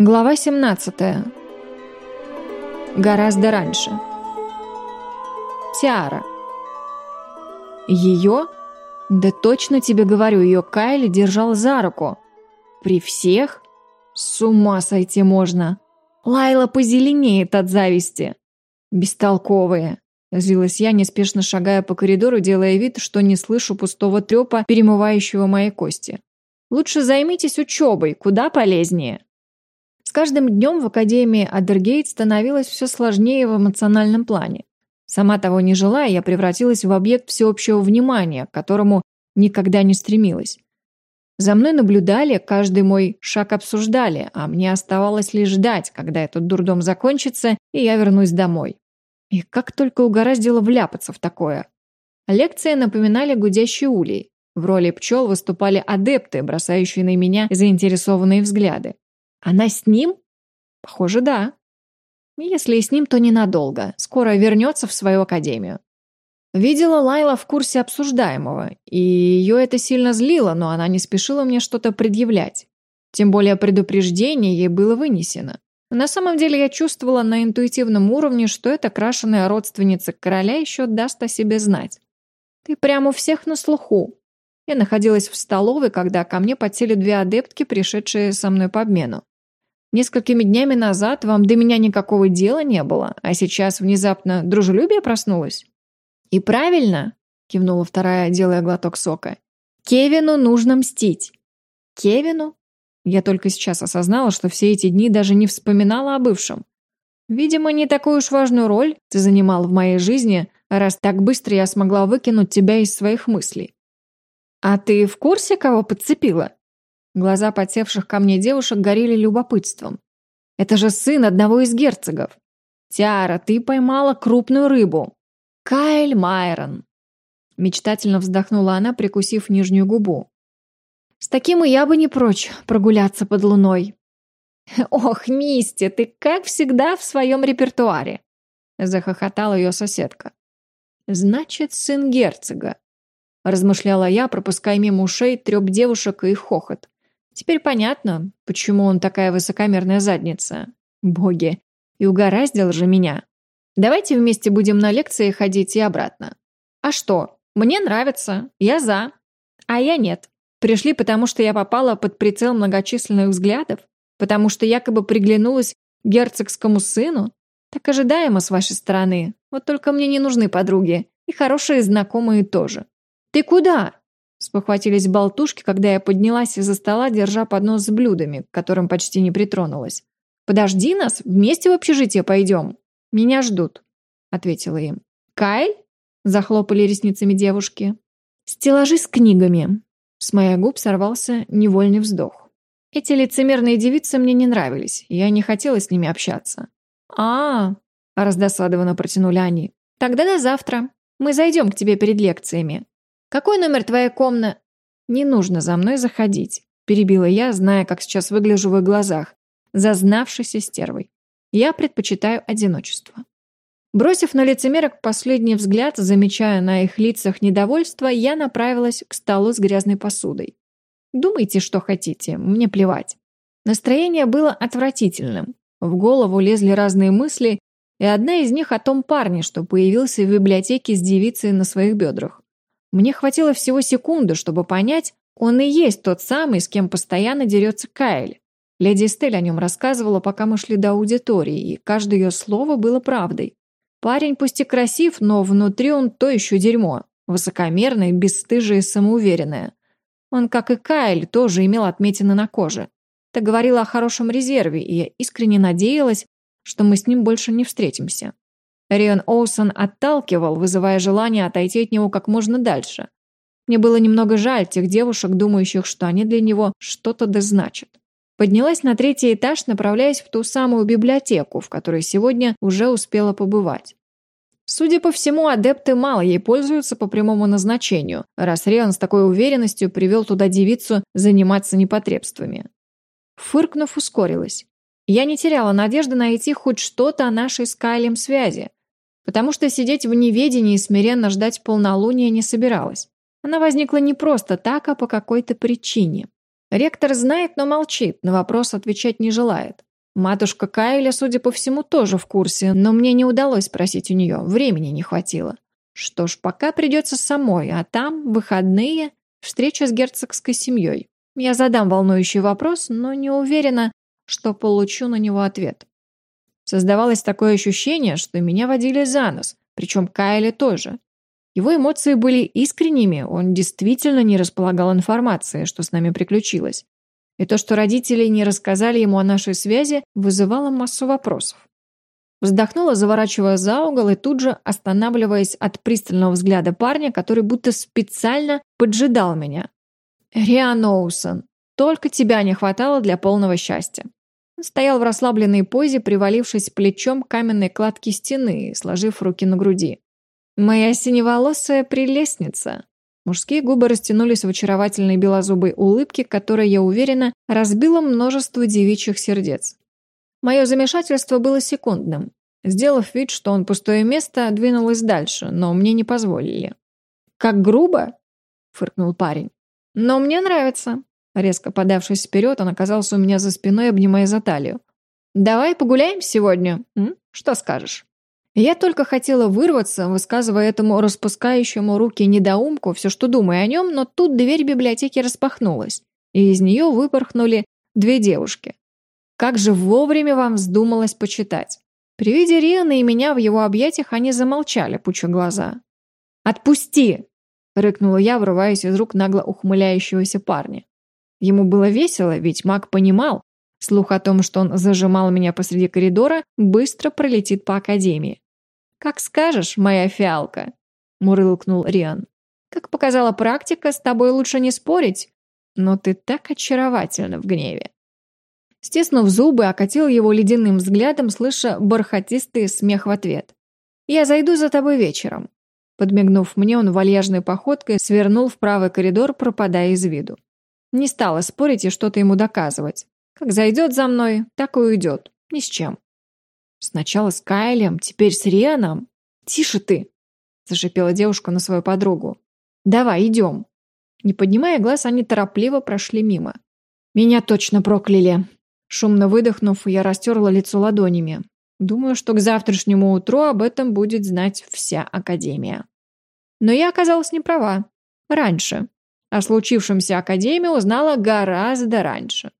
Глава 17. Гораздо раньше. Тиара. Ее? Да точно тебе говорю, ее Кайли держал за руку. При всех? С ума сойти можно. Лайла позеленеет от зависти. Бестолковые. Злилась я, неспешно шагая по коридору, делая вид, что не слышу пустого трепа, перемывающего мои кости. Лучше займитесь учебой, куда полезнее. С каждым днем в Академии Адергейт становилось все сложнее в эмоциональном плане. Сама того не желая, я превратилась в объект всеобщего внимания, к которому никогда не стремилась. За мной наблюдали, каждый мой шаг обсуждали, а мне оставалось лишь ждать, когда этот дурдом закончится, и я вернусь домой. И как только угораздило вляпаться в такое. Лекции напоминали гудящие улей. В роли пчел выступали адепты, бросающие на меня заинтересованные взгляды. Она с ним? Похоже, да. Если и с ним, то ненадолго. Скоро вернется в свою академию. Видела Лайла в курсе обсуждаемого, и ее это сильно злило, но она не спешила мне что-то предъявлять. Тем более предупреждение ей было вынесено. На самом деле я чувствовала на интуитивном уровне, что эта крашеная родственница короля еще даст о себе знать. Ты прямо у всех на слуху. Я находилась в столовой, когда ко мне подсели две адептки, пришедшие со мной по обмену. Несколькими днями назад вам до меня никакого дела не было, а сейчас внезапно дружелюбие проснулось?» «И правильно», — кивнула вторая, делая глоток сока. «Кевину нужно мстить». «Кевину?» Я только сейчас осознала, что все эти дни даже не вспоминала о бывшем. Видимо, не такую уж важную роль ты занимал в моей жизни, раз так быстро я смогла выкинуть тебя из своих мыслей. А ты в курсе, кого подцепила? Глаза подсевших ко мне девушек горели любопытством. «Это же сын одного из герцогов!» «Тиара, ты поймала крупную рыбу!» «Кайль Майрон!» Мечтательно вздохнула она, прикусив нижнюю губу. «С таким и я бы не прочь прогуляться под луной!» «Ох, Мисти, ты как всегда в своем репертуаре!» Захохотала ее соседка. «Значит, сын герцога!» Размышляла я, пропуская мимо ушей треп девушек и их хохот. Теперь понятно, почему он такая высокомерная задница. Боги, и угораздил же меня. Давайте вместе будем на лекции ходить и обратно. А что? Мне нравится. Я за. А я нет. Пришли, потому что я попала под прицел многочисленных взглядов? Потому что якобы приглянулась герцогскому сыну? Так ожидаемо с вашей стороны. Вот только мне не нужны подруги. И хорошие знакомые тоже. «Ты куда?» Спохватились болтушки, когда я поднялась из-за стола, держа поднос с блюдами, к которым почти не притронулась. «Подожди нас, вместе в общежитие пойдем. Меня ждут», — ответила им. «Кайль?» — захлопали ресницами девушки. «Стеллажи с книгами». С моих губ сорвался невольный вздох. Эти лицемерные девицы мне не нравились, я не хотела с ними общаться. -а, -а раздосадованно протянули они. «Тогда до завтра. Мы зайдем к тебе перед лекциями. «Какой номер твоей комнаты?» «Не нужно за мной заходить», – перебила я, зная, как сейчас выгляжу в их глазах, зазнавшейся стервой. «Я предпочитаю одиночество». Бросив на лицемерок последний взгляд, замечая на их лицах недовольство, я направилась к столу с грязной посудой. «Думайте, что хотите, мне плевать». Настроение было отвратительным. В голову лезли разные мысли, и одна из них о том парне, что появился в библиотеке с девицей на своих бедрах. Мне хватило всего секунды, чтобы понять, он и есть тот самый, с кем постоянно дерется Кайль. Леди Эстель о нем рассказывала, пока мы шли до аудитории, и каждое ее слово было правдой. Парень пусть и красив, но внутри он то еще дерьмо. Высокомерное, бесстыжее и самоуверенное. Он, как и Кайль, тоже имел отметины на коже. Это говорило о хорошем резерве, и я искренне надеялась, что мы с ним больше не встретимся. Риан Оусон отталкивал, вызывая желание отойти от него как можно дальше. Мне было немного жаль тех девушек, думающих, что они для него что-то да значат. Поднялась на третий этаж, направляясь в ту самую библиотеку, в которой сегодня уже успела побывать. Судя по всему, адепты мало ей пользуются по прямому назначению, раз Риан с такой уверенностью привел туда девицу заниматься непотребствами. Фыркнув, ускорилась. Я не теряла надежды найти хоть что-то о нашей с Кайлем связи, потому что сидеть в неведении и смиренно ждать полнолуния не собиралась. Она возникла не просто так, а по какой-то причине. Ректор знает, но молчит, на вопрос отвечать не желает. Матушка Кайля, судя по всему, тоже в курсе, но мне не удалось спросить у нее, времени не хватило. Что ж, пока придется самой, а там, выходные, встреча с герцогской семьей. Я задам волнующий вопрос, но не уверена, что получу на него ответ. Создавалось такое ощущение, что меня водили за нос, причем Кайли тоже. Его эмоции были искренними, он действительно не располагал информацией, что с нами приключилось. И то, что родители не рассказали ему о нашей связи, вызывало массу вопросов. Вздохнула, заворачивая за угол и тут же останавливаясь от пристального взгляда парня, который будто специально поджидал меня. «Риан Оусон, только тебя не хватало для полного счастья». Стоял в расслабленной позе, привалившись плечом к каменной кладке стены, сложив руки на груди. «Моя синеволосая прелестница». Мужские губы растянулись в очаровательной белозубой улыбке, которая, я уверена, разбила множество девичьих сердец. Мое замешательство было секундным. Сделав вид, что он пустое место, двинулась дальше, но мне не позволили. «Как грубо?» — фыркнул парень. «Но мне нравится». Резко подавшись вперед, он оказался у меня за спиной, обнимая за талию. «Давай погуляем сегодня? М? Что скажешь?» Я только хотела вырваться, высказывая этому распускающему руки недоумку все, что думаю о нем, но тут дверь библиотеки распахнулась, и из нее выпорхнули две девушки. Как же вовремя вам вздумалось почитать. При виде Рианы и меня в его объятиях они замолчали, пуча глаза. «Отпусти!» — рыкнула я, врываясь из рук нагло ухмыляющегося парня. Ему было весело, ведь маг понимал, слух о том, что он зажимал меня посреди коридора, быстро пролетит по академии. «Как скажешь, моя фиалка!» — мурлыкнул Риан. «Как показала практика, с тобой лучше не спорить, но ты так очаровательна в гневе». Стиснув зубы, окатил его ледяным взглядом, слыша бархатистый смех в ответ. «Я зайду за тобой вечером». Подмигнув мне, он вальяжной походкой свернул в правый коридор, пропадая из виду. Не стала спорить и что-то ему доказывать. Как зайдет за мной, так и уйдет. Ни с чем. Сначала с Кайлем, теперь с Рианом. «Тише ты!» – зашипела девушка на свою подругу. «Давай, идем!» Не поднимая глаз, они торопливо прошли мимо. «Меня точно прокляли!» Шумно выдохнув, я растерла лицо ладонями. Думаю, что к завтрашнему утру об этом будет знать вся Академия. Но я оказалась не права. Раньше. О случившемся Академия узнала гораздо раньше.